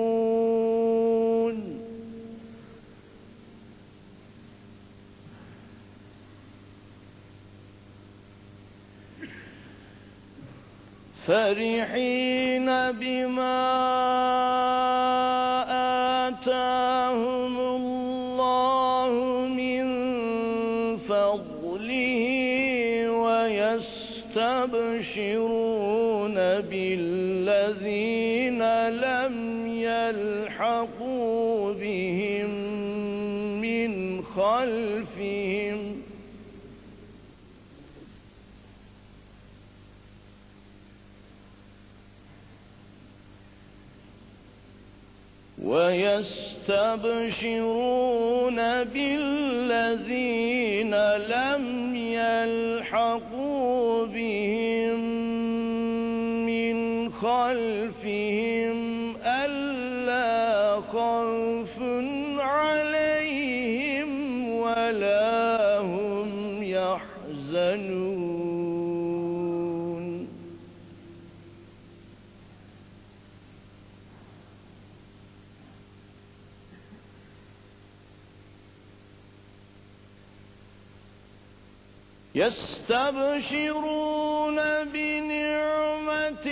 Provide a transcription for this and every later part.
يرزقون فرحين بما آتاهم ويستبشرون بالذين لم يلحقوا بهم من خلفهم. ويستبشرون بالذين خوف عليهم ولا هم يحزنون. يستبشرون بنعمة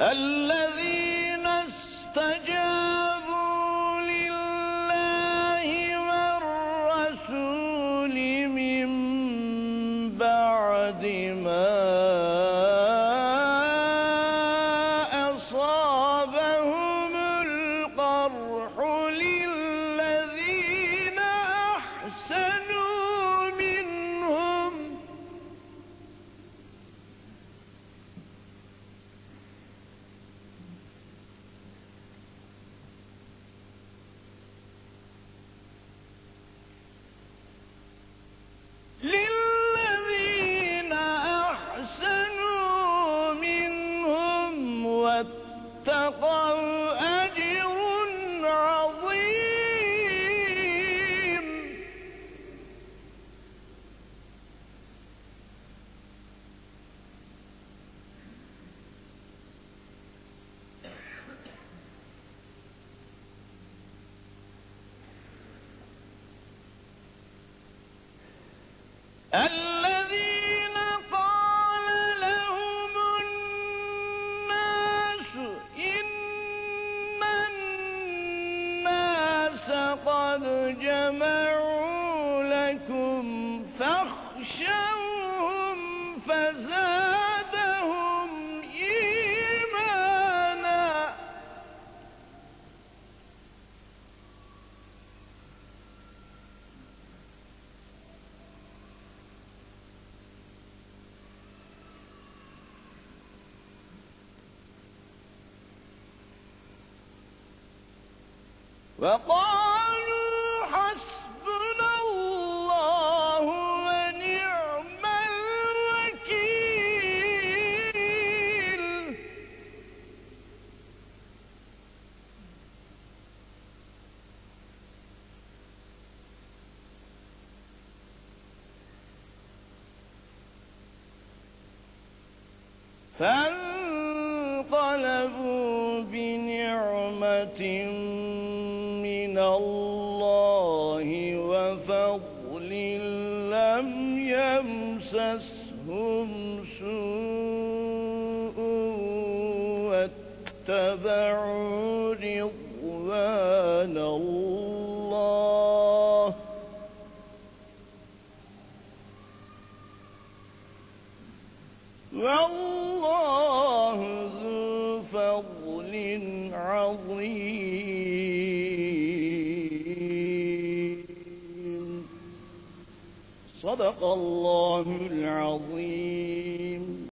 الذين استجابوا لله والرسول من بعد ما أصابهم القرح للذين الذين قال لهم الناس إن الناس قد جمعوا حسبنا الله ونعم فانقلبوا بنعمة يمسسهم سوء واتبعوا رضوان الله. والله ذو فضل عظيم. صدق الله العظيم.